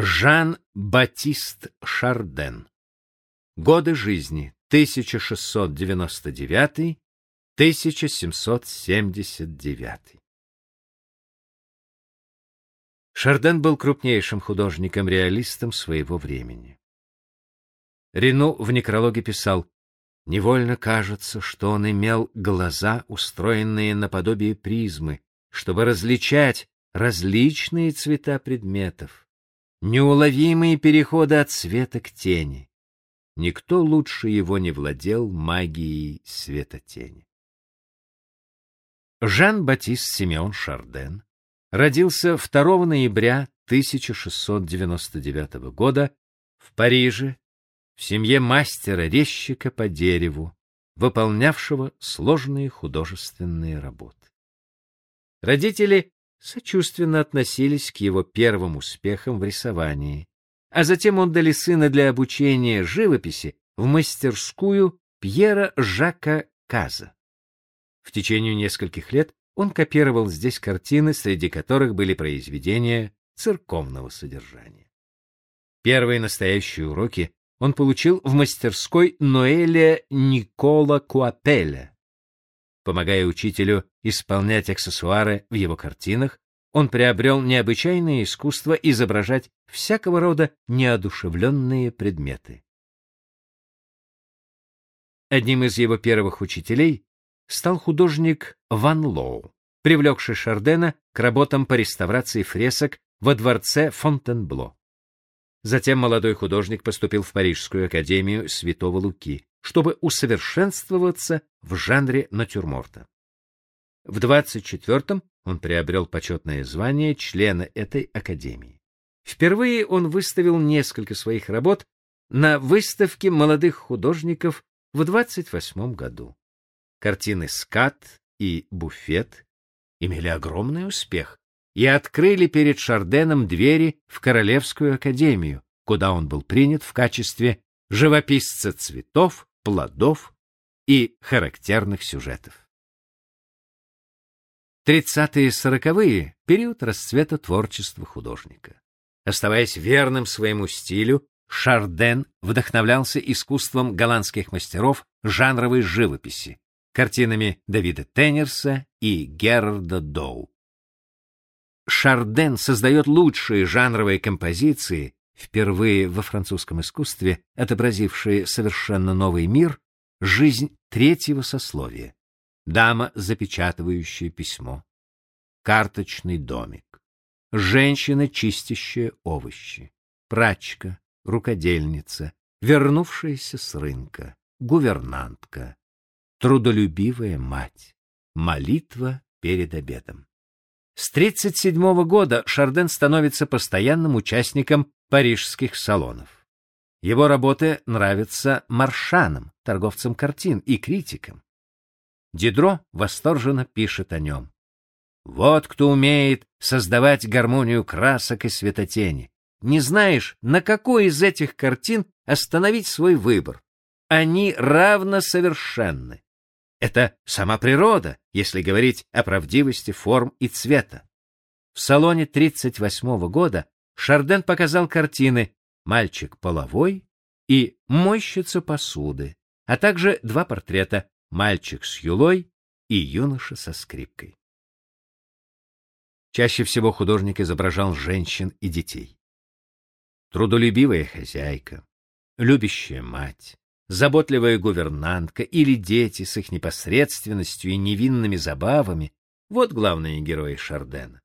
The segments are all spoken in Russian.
Жан-Батист Шарден. Годы жизни 1699-1779. Шарден был крупнейшим художником-реалистом своего времени. Рену в некрологе писал: "Невольно кажется, что он имел глаза, устроенные наподобие призмы, чтобы различать различные цвета предметов неуловимые переходы от света к тени. Никто лучше его не владел магией света-тени. Жан-Батист Симеон Шарден родился 2 ноября 1699 года в Париже в семье мастера-резчика по дереву, выполнявшего сложные художественные работы. Родители сочувственно относились к его первым успехам в рисовании, а затем отдали сына для обучения живописи в мастерскую Пьера Жака Каза. В течение нескольких лет он копировал здесь картины, среди которых были произведения церковного содержания. Первые настоящие уроки он получил в мастерской Ноэля Никола Куапеля, Помогая учителю исполнять аксессуары в его картинах, он приобрел необычайное искусство изображать всякого рода неодушевленные предметы. Одним из его первых учителей стал художник Ван Лоу, привлекший Шардена к работам по реставрации фресок во дворце Фонтенбло. Затем молодой художник поступил в Парижскую академию Святого Луки, чтобы усовершенствоваться в жанре натюрморта. В 24-м он приобрел почетное звание члена этой академии. Впервые он выставил несколько своих работ на выставке молодых художников в 28 году. Картины «Скат» и «Буфет» имели огромный успех и открыли перед Шарденом двери в Королевскую академию, куда он был принят в качестве живописца цветов, плодов и характерных сюжетов. Тридцатые и сороковые — период расцвета творчества художника. Оставаясь верным своему стилю, Шарден вдохновлялся искусством голландских мастеров жанровой живописи, картинами Давида Теннерса и Герарда Доу. Шарден создает лучшие жанровые композиции, впервые во французском искусстве отобразившие совершенно новый мир, жизнь третьего сословия. Дама, запечатывающая письмо. Карточный домик. Женщина, чистящая овощи. Прачка, рукодельница, вернувшаяся с рынка, гувернантка, трудолюбивая мать. Молитва перед обедом. С 37 года Шарден становится постоянным участником парижских салонов. Его работы нравятся маршанам, торговцам картин и критикам. Дидро восторженно пишет о нем. Вот кто умеет создавать гармонию красок и светотени. Не знаешь, на какой из этих картин остановить свой выбор. Они равно совершенны. Это сама природа, если говорить о правдивости форм и цвета. В салоне 38 года Шарден показал картины «Мальчик половой» и «Мойщица посуды», а также два портрета «Мальчик с юлой» и «Юноша со скрипкой». Чаще всего художник изображал женщин и детей. Трудолюбивая хозяйка, любящая мать, заботливая гувернантка или дети с их непосредственностью и невинными забавами — вот главные герои Шардена.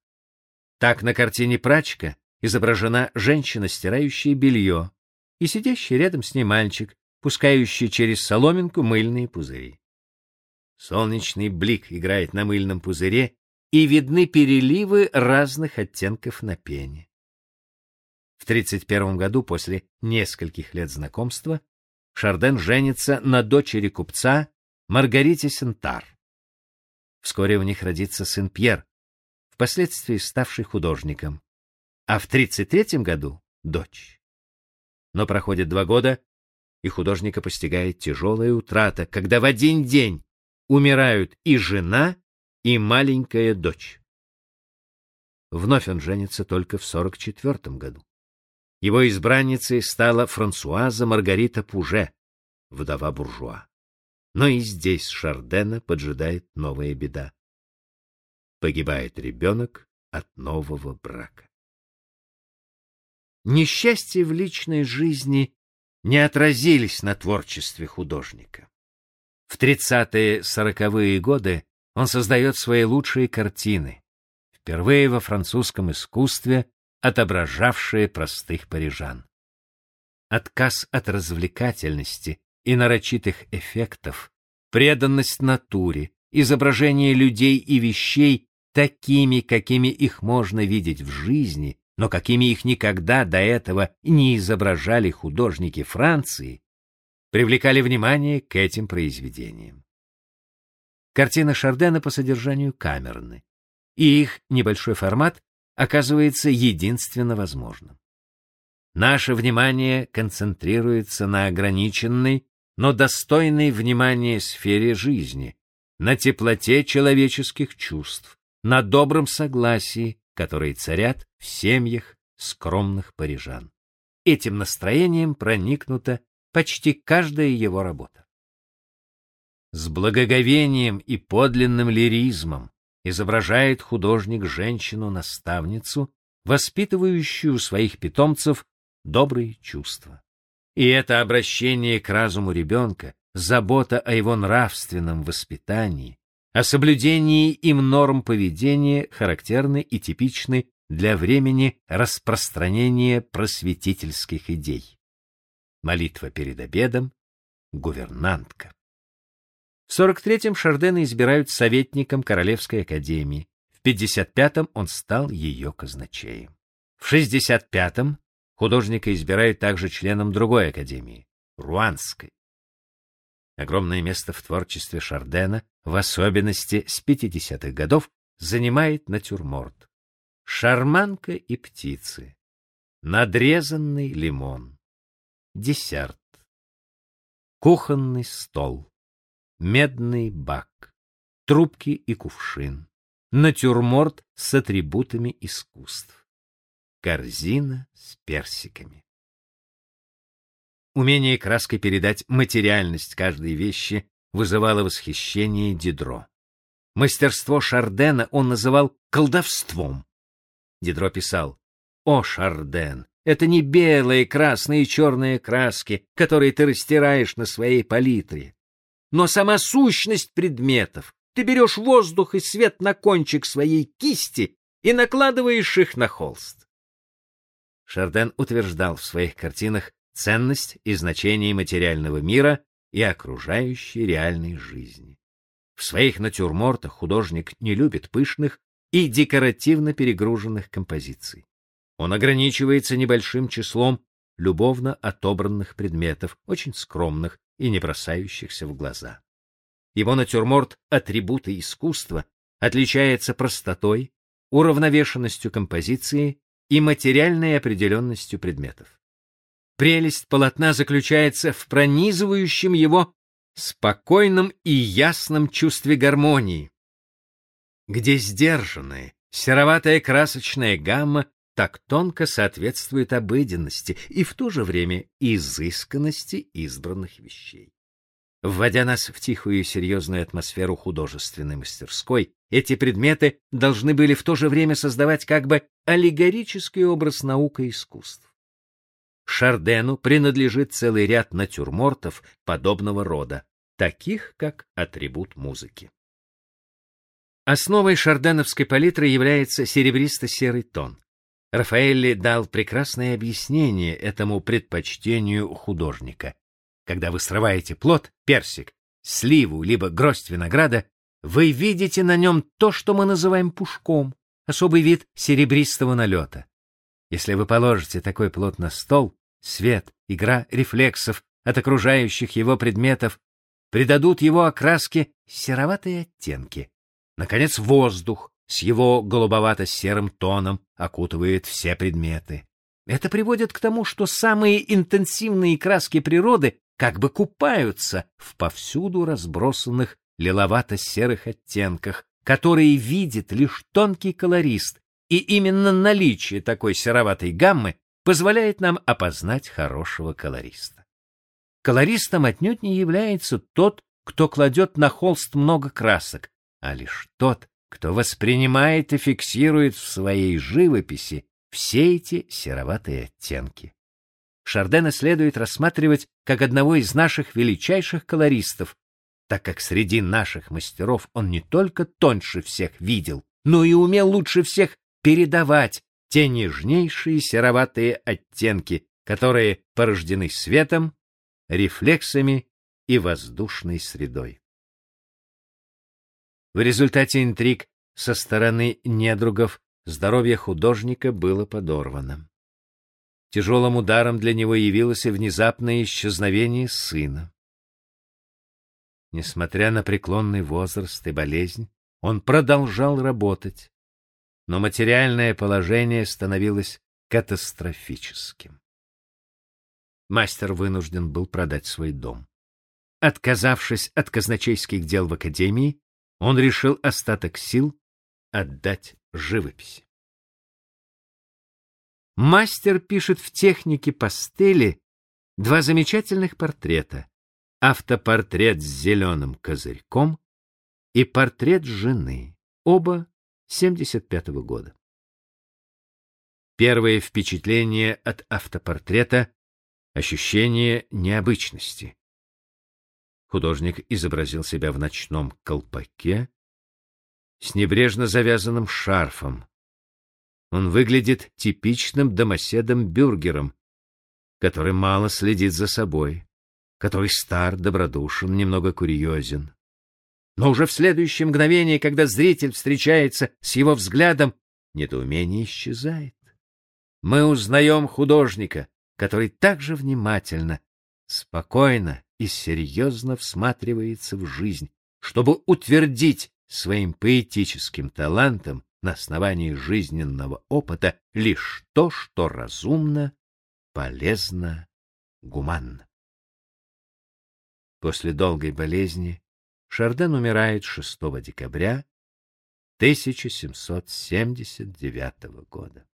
Так на картине «Прачка» изображена женщина, стирающая белье, и сидящий рядом с ней мальчик, пускающий через соломинку мыльные пузыри. Солнечный блик играет на мыльном пузыре, и видны переливы разных оттенков на пене. В 31 году, после нескольких лет знакомства, Шарден женится на дочери купца Маргарите Сентар. Вскоре у них родится сын Пьер, впоследствии ставший художником а в 33 году — дочь. Но проходит два года, и художника постигает тяжелая утрата, когда в один день умирают и жена, и маленькая дочь. Вновь он женится только в 44 году. Его избранницей стала Франсуаза Маргарита Пуже, вдова буржуа. Но и здесь Шардена поджидает новая беда. Погибает ребенок от нового брака. Несчастья в личной жизни не отразились на творчестве художника. В 30-е-40-е годы он создает свои лучшие картины, впервые во французском искусстве отображавшие простых парижан. Отказ от развлекательности и нарочитых эффектов, преданность натуре, изображение людей и вещей такими, какими их можно видеть в жизни, но какими их никогда до этого не изображали художники Франции, привлекали внимание к этим произведениям. Картины Шардена по содержанию камерны, и их небольшой формат оказывается единственно возможным. Наше внимание концентрируется на ограниченной, но достойной внимания сфере жизни, на теплоте человеческих чувств, на добром согласии, которые царят в семьях скромных парижан. Этим настроением проникнута почти каждая его работа. С благоговением и подлинным лиризмом изображает художник женщину-наставницу, воспитывающую своих питомцев добрые чувства. И это обращение к разуму ребенка, забота о его нравственном воспитании, о соблюдении им норм поведения характерны и типичны для времени распространения просветительских идей. Молитва перед обедом, гувернантка. В 43-м Шардена избирают советником Королевской академии. В 55-м он стал ее казначеем. В 65-м художника избирают также членом другой академии Руанской. Огромное место в творчестве Шардена, в особенности с 50-х годов, занимает натюрморт. Шарманка и птицы. Надрезанный лимон. Десерт. Кухонный стол медный бак, трубки и кувшин, натюрморт с атрибутами искусств, корзина с персиками. Умение краской передать материальность каждой вещи вызывало восхищение Дидро. Мастерство Шардена он называл колдовством. Дидро писал: "О, Шарден, это не белые, красные и черные краски, которые ты растираешь на своей палитре но сама сущность предметов. Ты берешь воздух и свет на кончик своей кисти и накладываешь их на холст. Шарден утверждал в своих картинах ценность и значение материального мира и окружающей реальной жизни. В своих натюрмортах художник не любит пышных и декоративно перегруженных композиций. Он ограничивается небольшим числом любовно отобранных предметов, очень скромных, и не бросающихся в глаза. Его натюрморт атрибуты искусства отличается простотой, уравновешенностью композиции и материальной определенностью предметов. Прелесть полотна заключается в пронизывающем его спокойном и ясном чувстве гармонии, где сдержанная, сероватая красочная гамма так тонко соответствует обыденности и в то же время изысканности избранных вещей. Вводя нас в тихую и серьезную атмосферу художественной мастерской, эти предметы должны были в то же время создавать как бы аллегорический образ наука и искусств. Шардену принадлежит целый ряд натюрмортов подобного рода, таких как атрибут музыки. Основой шарденовской палитры является серебристо-серый тон. Рафаэлли дал прекрасное объяснение этому предпочтению художника. Когда вы срываете плод, персик, сливу либо гроздь винограда, вы видите на нем то, что мы называем пушком, особый вид серебристого налета. Если вы положите такой плод на стол, свет, игра рефлексов от окружающих его предметов придадут его окраске сероватые оттенки. Наконец, воздух, с его голубовато-серым тоном окутывает все предметы. Это приводит к тому, что самые интенсивные краски природы как бы купаются в повсюду разбросанных лиловато-серых оттенках, которые видит лишь тонкий колорист, и именно наличие такой сероватой гаммы позволяет нам опознать хорошего колориста. Колористом отнюдь не является тот, кто кладет на холст много красок, а лишь тот, кто воспринимает и фиксирует в своей живописи все эти сероватые оттенки. Шардена следует рассматривать как одного из наших величайших колористов, так как среди наших мастеров он не только тоньше всех видел, но и умел лучше всех передавать те нежнейшие сероватые оттенки, которые порождены светом, рефлексами и воздушной средой. В результате интриг со стороны недругов здоровье художника было подорвано. Тяжелым ударом для него явилось и внезапное исчезновение сына. Несмотря на преклонный возраст и болезнь, он продолжал работать, но материальное положение становилось катастрофическим. Мастер вынужден был продать свой дом. Отказавшись от казначейских дел в академии, он решил остаток сил отдать живописи. Мастер пишет в технике пастели два замечательных портрета: автопортрет с зеленым козырьком и портрет жены, оба 75 -го года. Первое впечатление от автопортрета ощущение необычности. Художник изобразил себя в ночном колпаке с небрежно завязанным шарфом. Он выглядит типичным домоседом-бюргером, который мало следит за собой, который стар, добродушен, немного курьезен. Но уже в следующее мгновение, когда зритель встречается с его взглядом, недоумение исчезает. Мы узнаем художника, который также внимательно, спокойно и серьезно всматривается в жизнь, чтобы утвердить своим поэтическим талантом на основании жизненного опыта лишь то, что разумно, полезно, гуманно. После долгой болезни Шарден умирает 6 декабря 1779 года.